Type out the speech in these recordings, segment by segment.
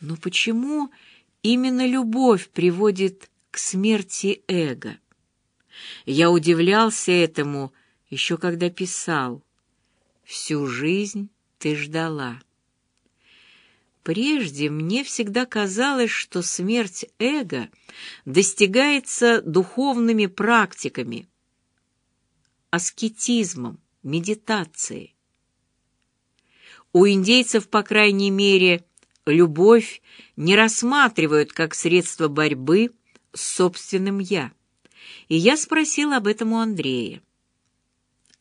Но почему именно любовь приводит к смерти эго? Я удивлялся этому еще когда писал. Всю жизнь ты ждала. Прежде мне всегда казалось, что смерть эго достигается духовными практиками, аскетизмом, медитацией. У индейцев, по крайней мере, любовь не рассматривают как средство борьбы с собственным «я». И я спросил об этом у Андрея.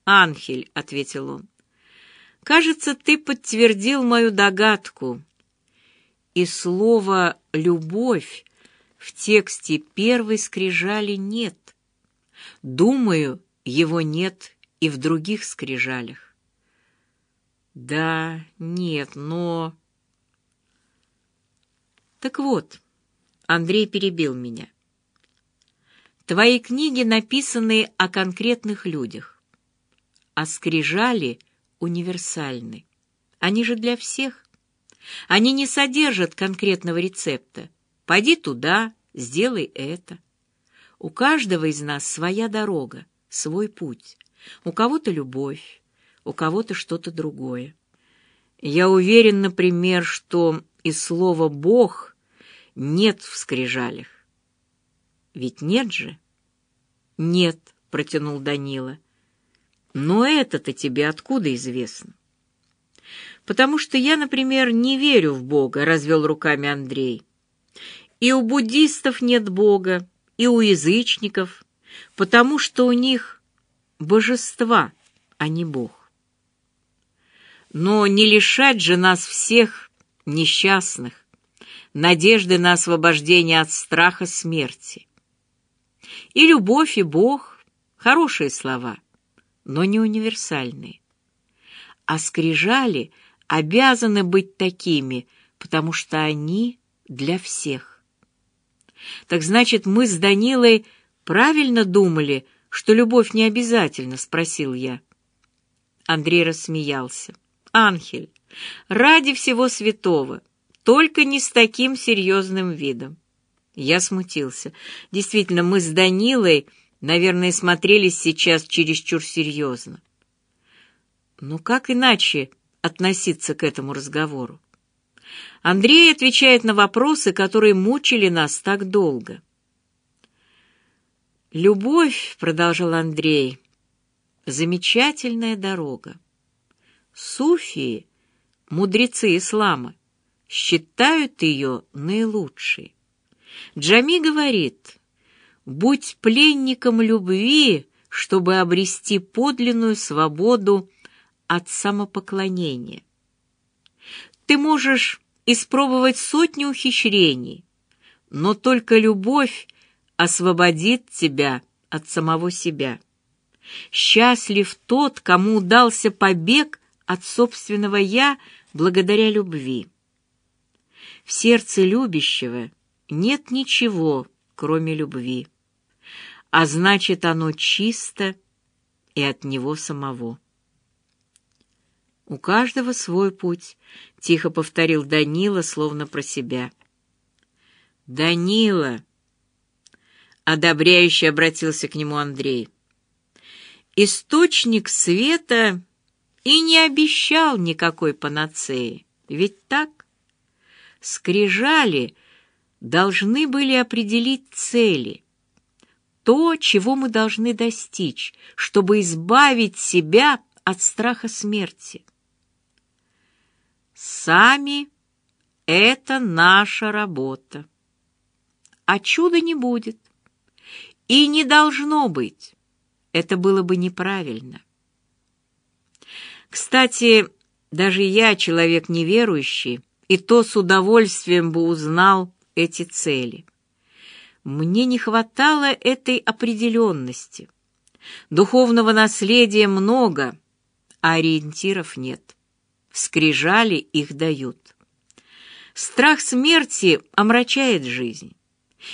«Анхель», — ответил он, — «кажется, ты подтвердил мою догадку» и слово «любовь» в тексте первой скрижали нет. Думаю, его нет и в других скрижалях. Да, нет, но... Так вот, Андрей перебил меня. Твои книги написаны о конкретных людях, а скрижали универсальны. Они же для всех. Они не содержат конкретного рецепта. Пойди туда, сделай это. У каждого из нас своя дорога, свой путь. У кого-то любовь, у кого-то что-то другое. Я уверен, например, что и слова «Бог» нет в скрижалях. Ведь нет же? Нет, протянул Данила. Но это-то тебе откуда известно? «Потому что я, например, не верю в Бога», — развел руками Андрей. «И у буддистов нет Бога, и у язычников, потому что у них божества, а не Бог. Но не лишать же нас всех несчастных, надежды на освобождение от страха смерти. И любовь, и Бог — хорошие слова, но не универсальные. А скрижали — обязаны быть такими, потому что они для всех. Так значит, мы с Данилой правильно думали, что любовь не обязательно, спросил я. Андрей рассмеялся. Анхель, ради всего святого, только не с таким серьезным видом. Я смутился. Действительно, мы с Данилой, наверное, смотрелись сейчас чересчур серьезно. Но как иначе относиться к этому разговору. Андрей отвечает на вопросы, которые мучили нас так долго. «Любовь», — продолжал Андрей, — «замечательная дорога. Суфии, мудрецы ислама, считают ее наилучшей. Джами говорит, «Будь пленником любви, чтобы обрести подлинную свободу от самопоклонения. Ты можешь испробовать сотни ухищрений, но только любовь освободит тебя от самого себя. Счастлив тот, кому удался побег от собственного «я» благодаря любви. В сердце любящего нет ничего, кроме любви, а значит, оно чисто и от него самого. «У каждого свой путь», — тихо повторил Данила, словно про себя. «Данила!» — одобряюще обратился к нему Андрей. «Источник света и не обещал никакой панацеи, ведь так? Скрижали должны были определить цели» то, чего мы должны достичь, чтобы избавить себя от страха смерти. Сами — это наша работа. А чуда не будет. И не должно быть. Это было бы неправильно. Кстати, даже я, человек неверующий, и то с удовольствием бы узнал эти цели. Мне не хватало этой определенности. Духовного наследия много, а ориентиров нет скрижали их дают. Страх смерти омрачает жизнь.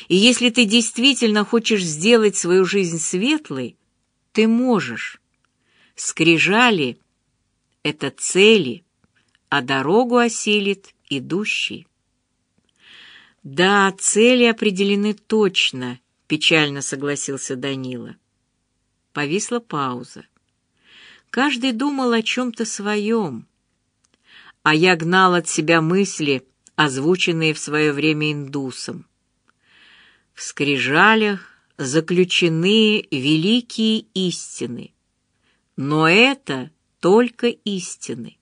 И если ты действительно хочешь сделать свою жизнь светлой, ты можешь. Скрижали — это цели, а дорогу осилит идущий. Да, цели определены точно, печально согласился Данила. Повисла пауза. Каждый думал о чем-то своем, а я гнал от себя мысли, озвученные в свое время индусом. В скрижалях заключены великие истины, но это только истины.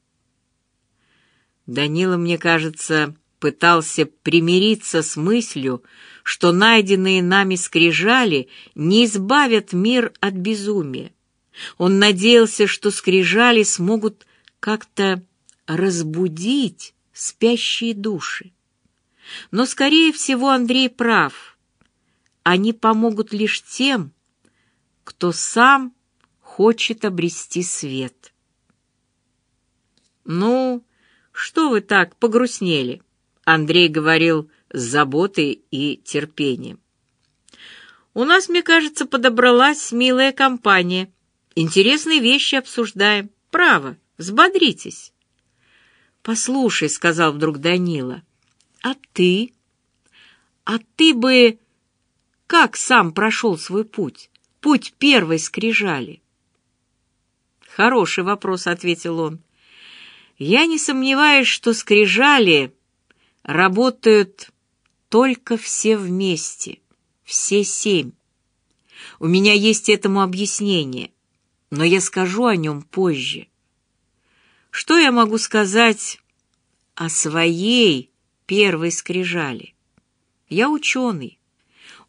Данила, мне кажется, пытался примириться с мыслью, что найденные нами скрижали не избавят мир от безумия. Он надеялся, что скрижали смогут как-то разбудить спящие души. Но, скорее всего, Андрей прав. Они помогут лишь тем, кто сам хочет обрести свет. «Ну, что вы так погрустнели?» Андрей говорил с заботой и терпением. «У нас, мне кажется, подобралась милая компания. Интересные вещи обсуждаем. Право, взбодритесь». «Послушай», — сказал вдруг Данила, — «а ты? А ты бы как сам прошел свой путь? Путь первой скрижали?» «Хороший вопрос», — ответил он. «Я не сомневаюсь, что скрижали работают только все вместе, все семь. У меня есть этому объяснение, но я скажу о нем позже. Что я могу сказать о своей первой скрижали? Я ученый.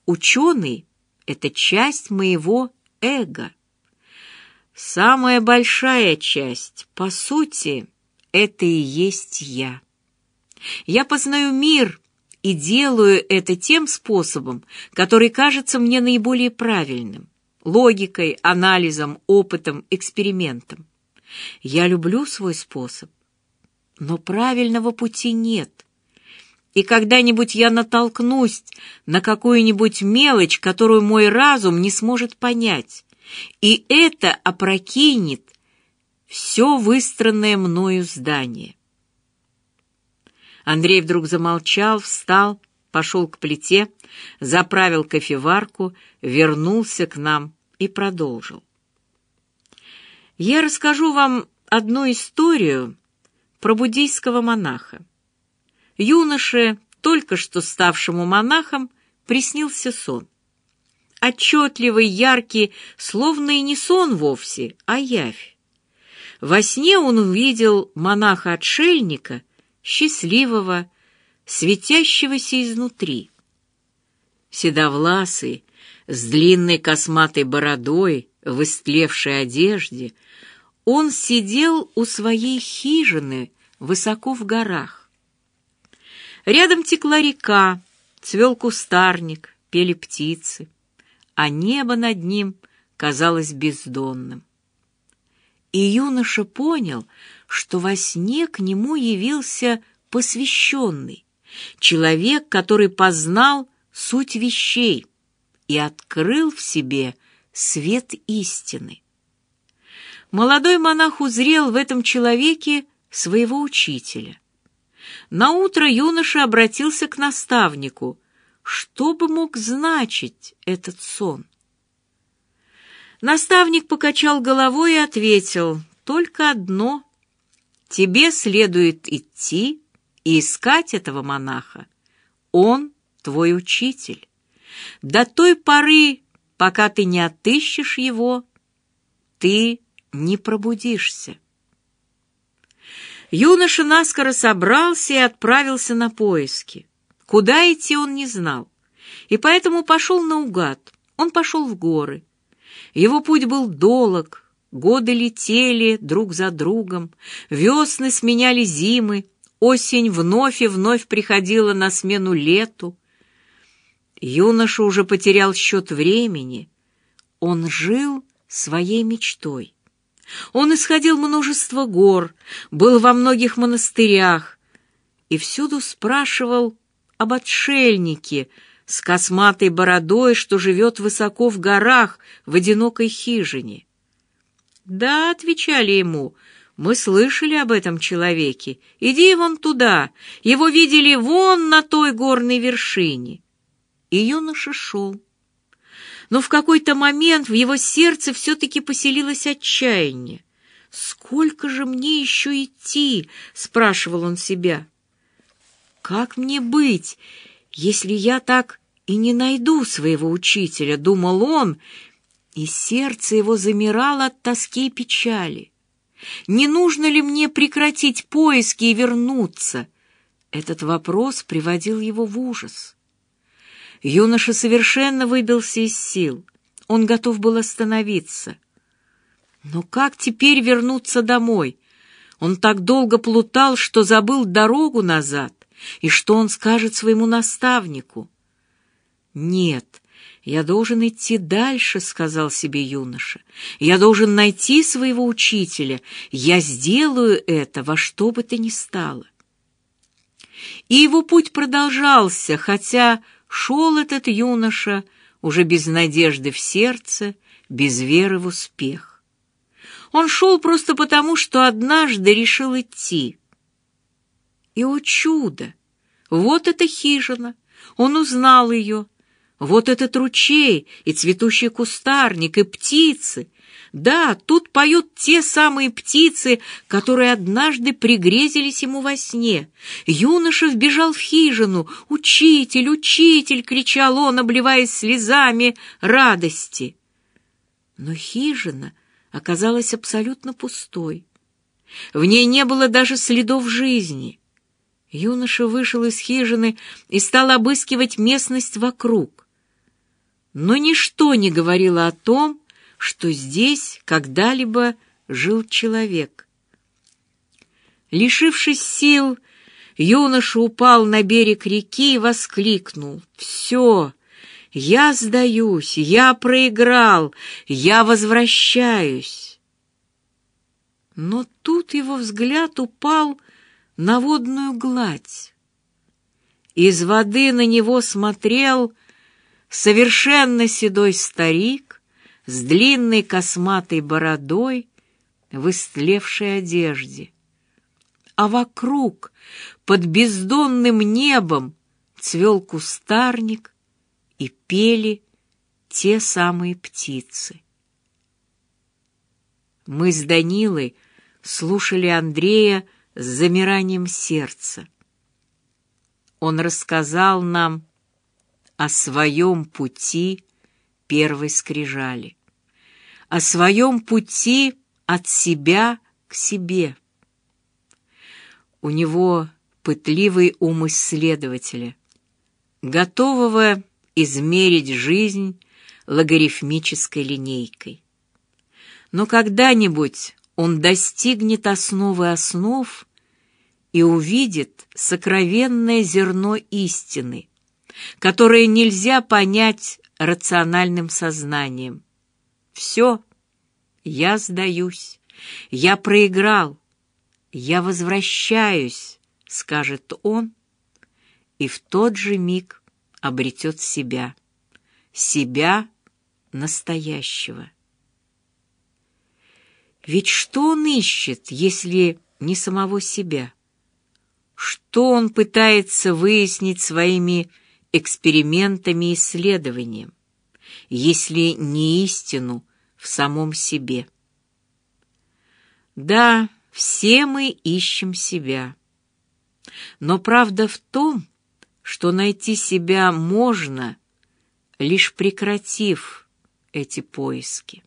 Ученый — это часть моего эго. Самая большая часть, по сути, это и есть я. Я познаю мир и делаю это тем способом, который кажется мне наиболее правильным — логикой, анализом, опытом, экспериментом. Я люблю свой способ, но правильного пути нет. И когда-нибудь я натолкнусь на какую-нибудь мелочь, которую мой разум не сможет понять, и это опрокинет все выстроенное мною здание. Андрей вдруг замолчал, встал, пошел к плите, заправил кофеварку, вернулся к нам и продолжил. Я расскажу вам одну историю про буддийского монаха. Юноше, только что ставшему монахом, приснился сон. Отчетливый, яркий, словно и не сон вовсе, а явь. Во сне он увидел монаха-отшельника, счастливого, светящегося изнутри. Седовласый, с длинной косматой бородой, в истлевшей одежде, он сидел у своей хижины высоко в горах. Рядом текла река, цвел кустарник, пели птицы, а небо над ним казалось бездонным. И юноша понял, что во сне к нему явился посвященный, человек, который познал суть вещей и открыл в себе свет истины. Молодой монах узрел в этом человеке своего учителя. На утро юноша обратился к наставнику, что бы мог значить этот сон. Наставник покачал головой и ответил: только одно: тебе следует идти и искать этого монаха. Он твой учитель. До той поры, пока ты не отыщешь его, ты не пробудишься. Юноша наскоро собрался и отправился на поиски. Куда идти он не знал, и поэтому пошел наугад. Он пошел в горы. Его путь был долог, годы летели друг за другом, весны сменяли зимы, осень вновь и вновь приходила на смену лету. Юноша уже потерял счет времени. Он жил своей мечтой. Он исходил множество гор, был во многих монастырях и всюду спрашивал об отшельнике с косматой бородой, что живет высоко в горах в одинокой хижине. «Да», — отвечали ему, Мы слышали об этом человеке. Иди вон туда. Его видели вон на той горной вершине. И юноша шел. Но в какой-то момент в его сердце все-таки поселилось отчаяние. «Сколько же мне еще идти?» — спрашивал он себя. «Как мне быть, если я так и не найду своего учителя?» — думал он, и сердце его замирало от тоски и печали. Не нужно ли мне прекратить поиски и вернуться? Этот вопрос приводил его в ужас. Юноша совершенно выбился из сил. Он готов был остановиться. Но как теперь вернуться домой? Он так долго плутал, что забыл дорогу назад. И что он скажет своему наставнику? Нет, «Я должен идти дальше», — сказал себе юноша. «Я должен найти своего учителя. Я сделаю это во что бы то ни стало». И его путь продолжался, хотя шел этот юноша уже без надежды в сердце, без веры в успех. Он шел просто потому, что однажды решил идти. И, о чудо! Вот эта хижина! Он узнал ее — вот этот ручей, и цветущий кустарник, и птицы. Да, тут поют те самые птицы, которые однажды пригрезились ему во сне. Юноша вбежал в хижину. «Учитель, учитель!» — кричал он, обливаясь слезами радости. Но хижина оказалась абсолютно пустой. В ней не было даже следов жизни. Юноша вышел из хижины и стал обыскивать местность вокруг но ничто не говорило о том, что здесь когда-либо жил человек. Лишившись сил, юноша упал на берег реки и воскликнул «Все! Я сдаюсь! Я проиграл! Я возвращаюсь!» Но тут его взгляд упал на водную гладь. Из воды на него смотрел совершенно седой старик с длинной косматой бородой в истлевшей одежде. А вокруг, под бездонным небом, цвел кустарник и пели те самые птицы. Мы с Данилой слушали Андрея с замиранием сердца. Он рассказал нам о своем пути первой скрижали, о своем пути от себя к себе. У него пытливый ум исследователя, готового измерить жизнь логарифмической линейкой. Но когда-нибудь он достигнет основы основ и увидит сокровенное зерно истины — которое нельзя понять рациональным сознанием. Все, я сдаюсь, я проиграл, я возвращаюсь, скажет он, и в тот же миг обретет себя, себя настоящего. Ведь что он ищет, если не самого себя? Что он пытается выяснить своими экспериментами и исследованием, если не истину в самом себе. Да, все мы ищем себя. Но правда в том, что найти себя можно, лишь прекратив эти поиски.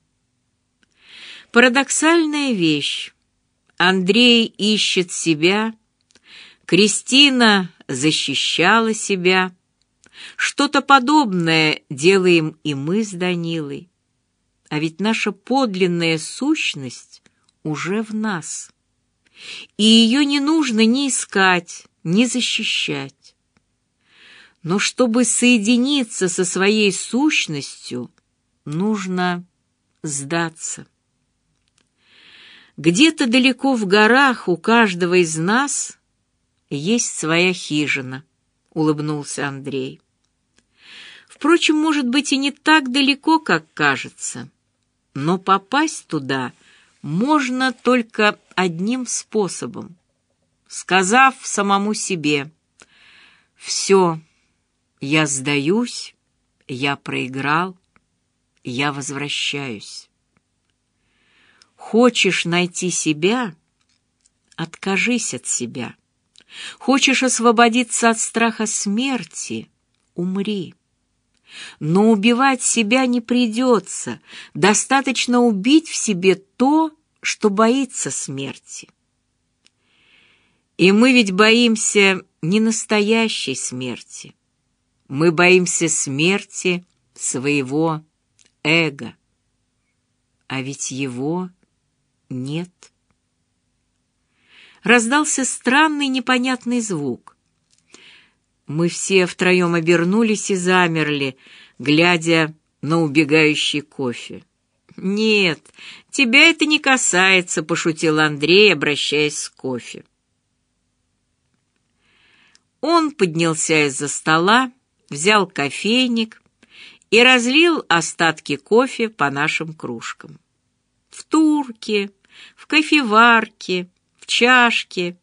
Парадоксальная вещь. Андрей ищет себя, Кристина защищала себя, что-то подобное делаем и мы с Данилой. А ведь наша подлинная сущность уже в нас. И ее не нужно ни искать, ни защищать. Но чтобы соединиться со своей сущностью, нужно сдаться. Где-то далеко в горах у каждого из нас есть своя хижина, улыбнулся Андрей. Впрочем, может быть, и не так далеко, как кажется. Но попасть туда можно только одним способом, сказав самому себе «Все, я сдаюсь, я проиграл, я возвращаюсь». Хочешь найти себя — откажись от себя. Хочешь освободиться от страха смерти — умри. Но убивать себя не придется, достаточно убить в себе то, что боится смерти. И мы ведь боимся не настоящей смерти. Мы боимся смерти своего эго. А ведь его нет. Раздался странный непонятный звук. Мы все втроем обернулись и замерли, глядя на убегающий кофе. «Нет, тебя это не касается», — пошутил Андрей, обращаясь с кофе. Он поднялся из-за стола, взял кофейник и разлил остатки кофе по нашим кружкам. В турке, в кофеварке, в чашке.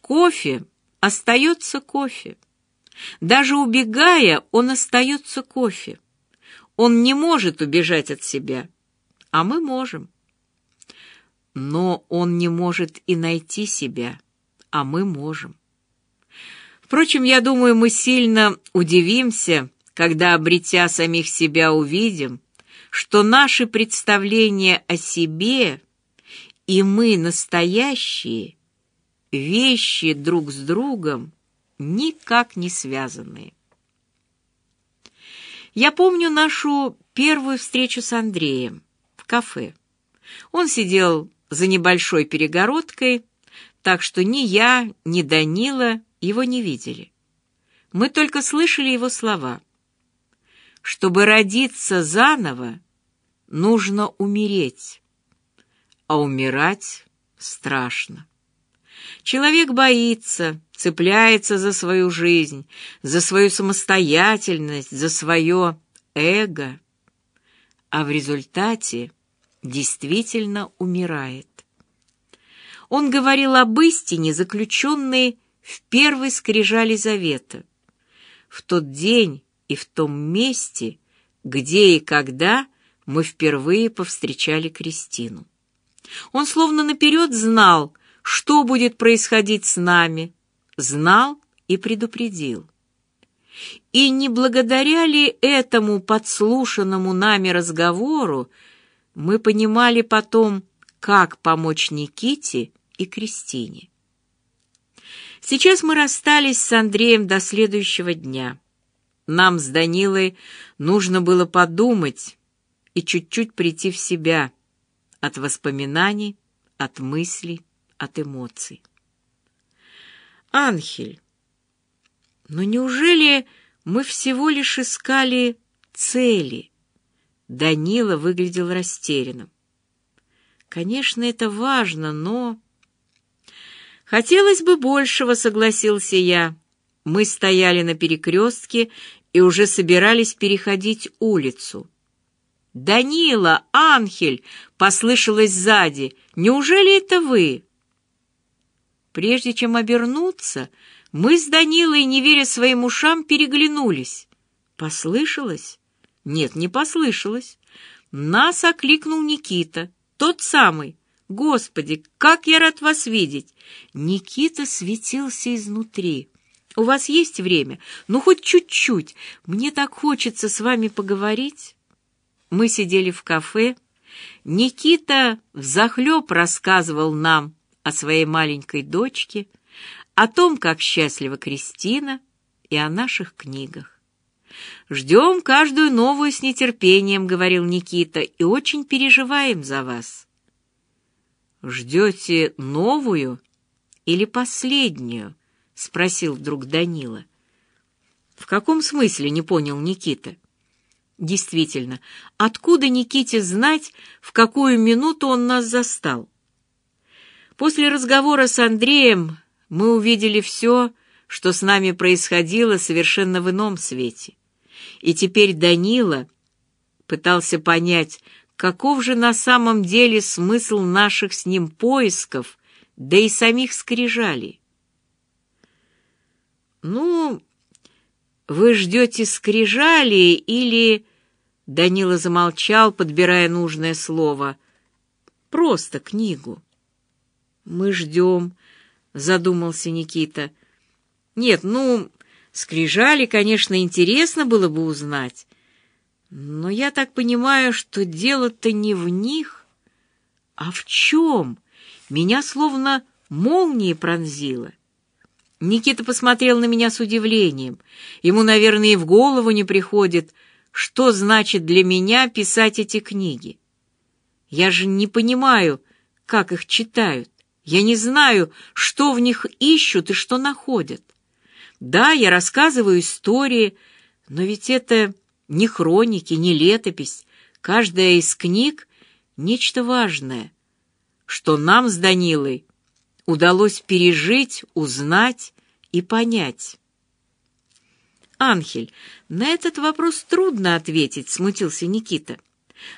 Кофе остается кофе. Даже убегая, он остается кофе. Он не может убежать от себя, а мы можем. Но он не может и найти себя, а мы можем. Впрочем, я думаю, мы сильно удивимся, когда, обретя самих себя, увидим, что наши представления о себе и мы настоящие, вещи друг с другом никак не связанные. Я помню нашу первую встречу с Андреем в кафе. Он сидел за небольшой перегородкой, так что ни я, ни Данила его не видели. Мы только слышали его слова. Чтобы родиться заново, нужно умереть, а умирать страшно. Человек боится, цепляется за свою жизнь, за свою самостоятельность, за свое эго, а в результате действительно умирает. Он говорил об истине, заключенной в первой скрижали завета, в тот день и в том месте, где и когда мы впервые повстречали Кристину. Он словно наперед знал, что будет происходить с нами, знал и предупредил. И не благодаря ли этому подслушанному нами разговору мы понимали потом, как помочь Никите и Кристине. Сейчас мы расстались с Андреем до следующего дня. Нам с Данилой нужно было подумать и чуть-чуть прийти в себя от воспоминаний, от мыслей, от эмоций. Анхель, но неужели мы всего лишь искали цели? Данила выглядел растерянным. Конечно, это важно, но... Хотелось бы большего, согласился я. Мы стояли на перекрестке и уже собирались переходить улицу. «Данила! Анхель!» — послышалось сзади. «Неужели это вы?» Прежде чем обернуться, мы с Данилой, не веря своим ушам, переглянулись. Послышалось? Нет, не послышалось. Нас окликнул Никита, тот самый. Господи, как я рад вас видеть! Никита светился изнутри. У вас есть время? Ну, хоть чуть-чуть. Мне так хочется с вами поговорить. Мы сидели в кафе. Никита взахлеб рассказывал нам о своей маленькой дочке, о том, как счастлива Кристина, и о наших книгах. «Ждем каждую новую с нетерпением», — говорил Никита, — «и очень переживаем за вас». «Ждете новую или последнюю?» — спросил вдруг Данила. «В каком смысле?» — не понял Никита. «Действительно, откуда Никите знать, в какую минуту он нас застал?» После разговора с Андреем мы увидели все, что с нами происходило совершенно в ином свете. И теперь Данила пытался понять, каков же на самом деле смысл наших с ним поисков да и самих скрижалей. «Ну, вы ждете скрижали или...» Данила замолчал, подбирая нужное слово. «Просто книгу». «Мы ждем», — задумался Никита. «Нет, ну, скрижали, конечно, интересно было бы узнать. Но я так понимаю, что дело-то не в них, а в чем? Меня словно молнией пронзило». Никита посмотрел на меня с удивлением. Ему, наверное, и в голову не приходит, что значит для меня писать эти книги. Я же не понимаю, как их читают. Я не знаю, что в них ищут и что находят. Да, я рассказываю истории, но ведь это не хроники, не летопись. Каждая из книг — нечто важное, что нам с Данилой удалось пережить, узнать и понять. «Анхель, на этот вопрос трудно ответить», — смутился Никита.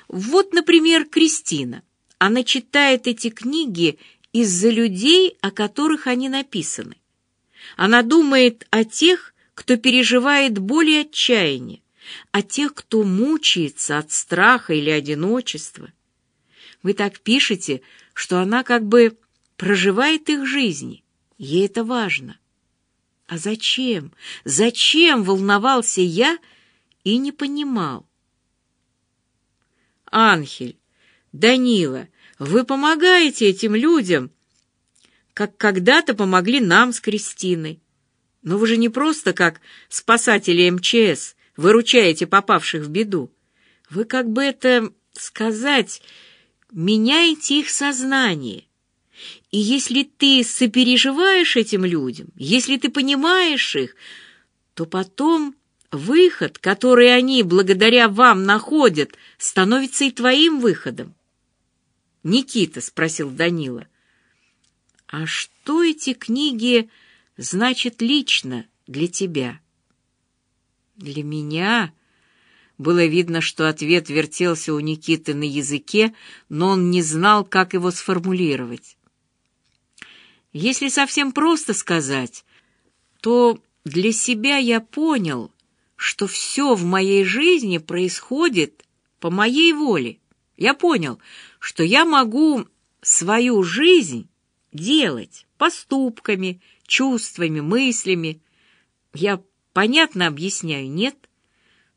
«Вот, например, Кристина. Она читает эти книги из-за людей, о которых они написаны. Она думает о тех, кто переживает боль и отчаяние, о тех, кто мучается от страха или одиночества. Вы так пишете, что она как бы проживает их жизни. Ей это важно. А зачем? Зачем волновался я и не понимал? Анхель, Данила, вы помогаете этим людям, как когда-то помогли нам с Кристиной. Но вы же не просто как спасатели МЧС выручаете попавших в беду. Вы, как бы это сказать, меняете их сознание. И если ты сопереживаешь этим людям, если ты понимаешь их, то потом выход, который они благодаря вам находят, становится и твоим выходом. Никита спросил Данила. А что эти книги значат лично для тебя? Для меня было видно, что ответ вертелся у Никиты на языке, но он не знал, как его сформулировать. Если совсем просто сказать, то для себя я понял, что все в моей жизни происходит по моей воле. Я понял, что я могу свою жизнь делать поступками, чувствами, мыслями. Я понятно объясняю, нет?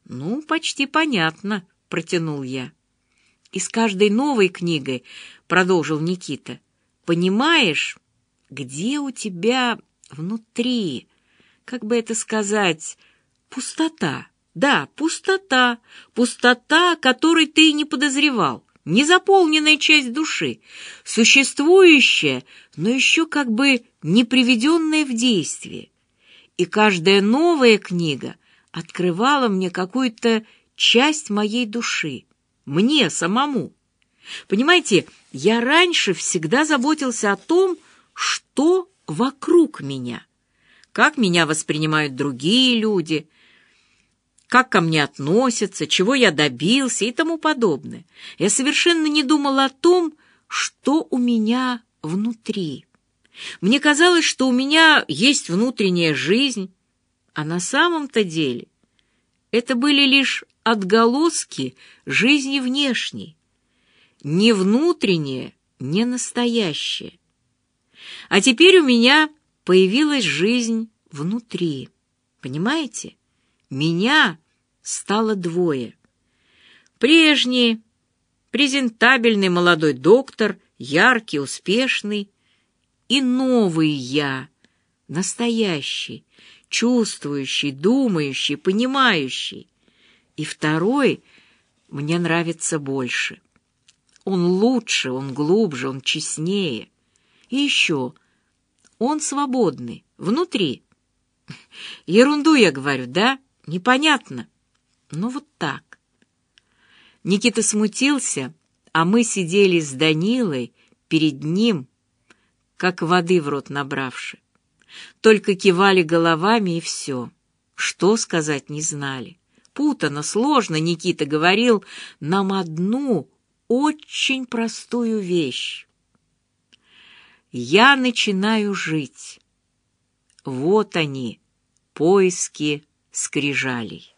Ну, почти понятно, протянул я. И с каждой новой книгой, продолжил Никита, понимаешь, где у тебя внутри, как бы это сказать, пустота. Да, пустота, пустота, которой ты не подозревал, незаполненная часть души, существующая, но еще как бы не приведенная в действие. И каждая новая книга открывала мне какую-то часть моей души, мне самому. Понимаете, я раньше всегда заботился о том, что вокруг меня, как меня воспринимают другие люди, как ко мне относятся, чего я добился и тому подобное. Я совершенно не думал о том, что у меня внутри. Мне казалось, что у меня есть внутренняя жизнь, а на самом-то деле это были лишь отголоски жизни внешней, не внутреннее, не настоящее. А теперь у меня появилась жизнь внутри. Понимаете? Меня стало двое. Прежний, презентабельный молодой доктор, яркий, успешный, и новый я, настоящий, чувствующий, думающий, понимающий. И второй мне нравится больше. Он лучше, он глубже, он честнее. И еще, он свободный, внутри. Ерунду я говорю, да? Непонятно. Ну вот так. Никита смутился, а мы сидели с Данилой перед ним, как воды в рот набравши. Только кивали головами и все. Что сказать не знали. Путано, сложно, Никита говорил нам одну очень простую вещь. Я начинаю жить. Вот они, поиски скрижалей.